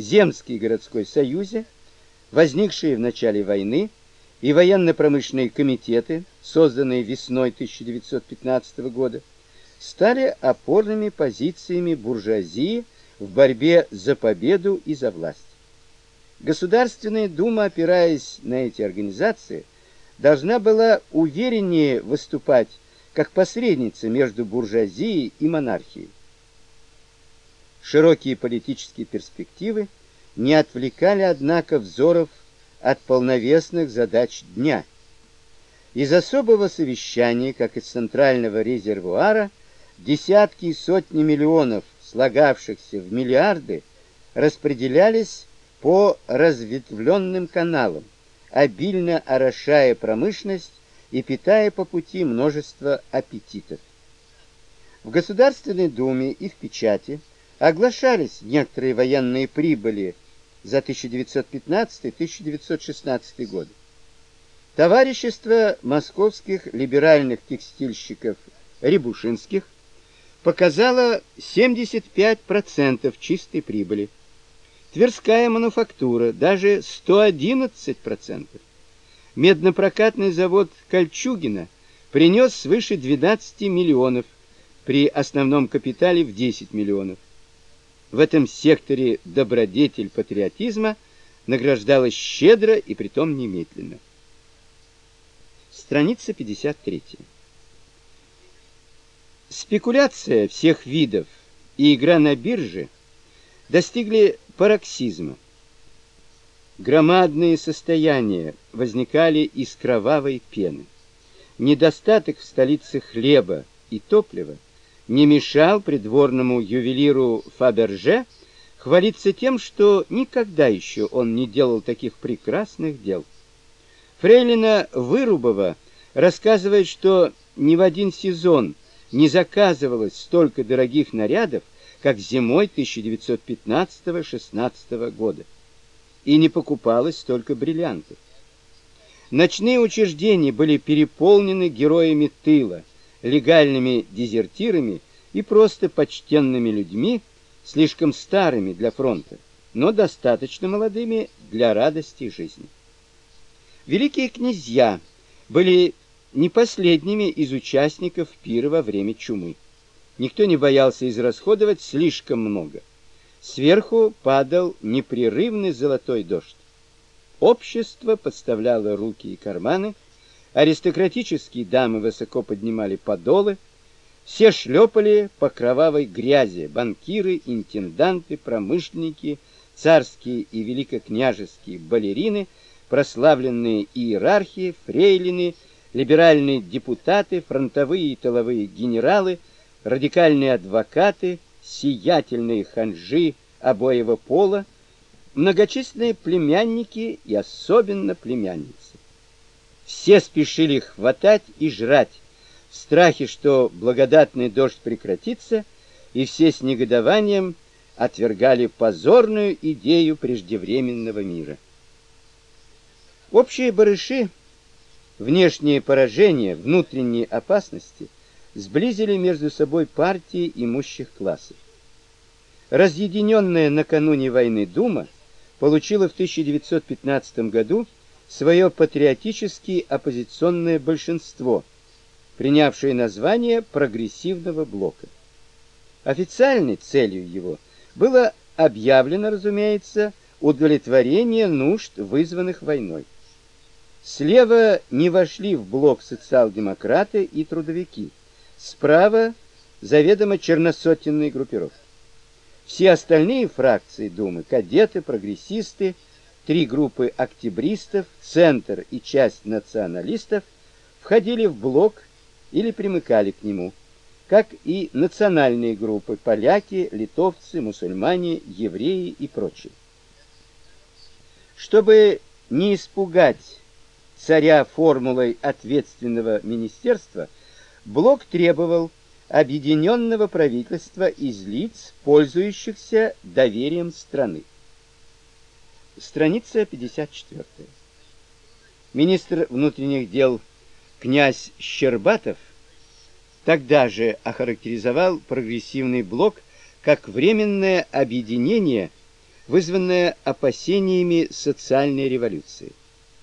Земский городской союзе, возникшие в начале войны, и военно-промышленные комитеты, созданные весной 1915 года, стали опорными позициями буржуазии в борьбе за победу и за власть. Государственная дума, опираясь на эти организации, должна была увереннее выступать как посредница между буржуазией и монархией. Широкие политические перспективы не отвлекали, однако, взоров от полновесных задач дня. Из особого совещания, как из центрального резервуара, десятки и сотни миллионов, слагавшихся в миллиарды, распределялись по разветвленным каналам, обильно орошая промышленность и питая по пути множество аппетитов. В Государственной Думе и в печати оглашались некоторые военные прибыли за 1915-1916 годы. Товарищество московских либеральных текстильщиков Рябушинских показало 75% чистой прибыли. Тверская мануфактура даже 111%. Меднопрокатный завод Кольчугина принес свыше 12 миллионов при основном капитале в 10 миллионов. В этом секторе добродетель патриотизма награждалась щедро и притом немедленно. Страница 53. Спекуляция всех видов и игра на бирже достигли пароксизма. Громадные состояния возникали из кровавой пены. Недостаток в столице хлеба и топлива не мешал придворному ювелиру Фаберже хвалиться тем, что никогда еще он не делал таких прекрасных дел. Фрейлина Вырубова рассказывает, что ни в один сезон не заказывалось столько дорогих нарядов, как зимой 1915-16 года, и не покупалось столько бриллиантов. Ночные учреждения были переполнены героями тыла, легальными дезертирами и просто почтенными людьми, слишком старыми для фронта, но достаточно молодыми для радости жизни. Великие князья были не последними из участников пира во время чумы. Никто не боялся израсходовать слишком много. Сверху падал непрерывный золотой дождь. Общество подставляло руки и карманы, Аристократические дамы высоко поднимали подолы, все шлепали по кровавой грязи, банкиры, интенданты, промышленники, царские и великокняжеские балерины, прославленные иерархи, фрейлины, либеральные депутаты, фронтовые и тыловые генералы, радикальные адвокаты, сиятельные ханжи обоего пола, многочисленные племянники и особенно племянницы. Все спешили хватать и жрать, в страхе, что благодатный дождь прекратится, и все с негодованием отвергали позорную идею преждевременного мира. Общие барыши, внешние поражения, внутренние опасности сблизили между собой партии имущих классов. Разъединенная накануне войны Дума получила в 1915 году свое патриотически оппозиционное большинство, принявшее название прогрессивного блока. Официальной целью его было объявлено, разумеется, удовлетворение нужд, вызванных войной. Слева не вошли в блок социал-демократы и трудовики, справа заведомо черносотенные группировки. Все остальные фракции Думы, кадеты, прогрессисты, три группы октябристов, центр и часть националистов входили в блок или примыкали к нему, как и национальные группы поляки, литовцы, мусульмане, евреи и прочие. Чтобы не испугать царя формулой ответственного министерства, блок требовал объединенного правительства из лиц, пользующихся доверием страны. Страница 54. Министр внутренних дел князь Щербатов тогда же охарактеризовал прогрессивный блок как временное объединение вызванная опасениями социальной революции.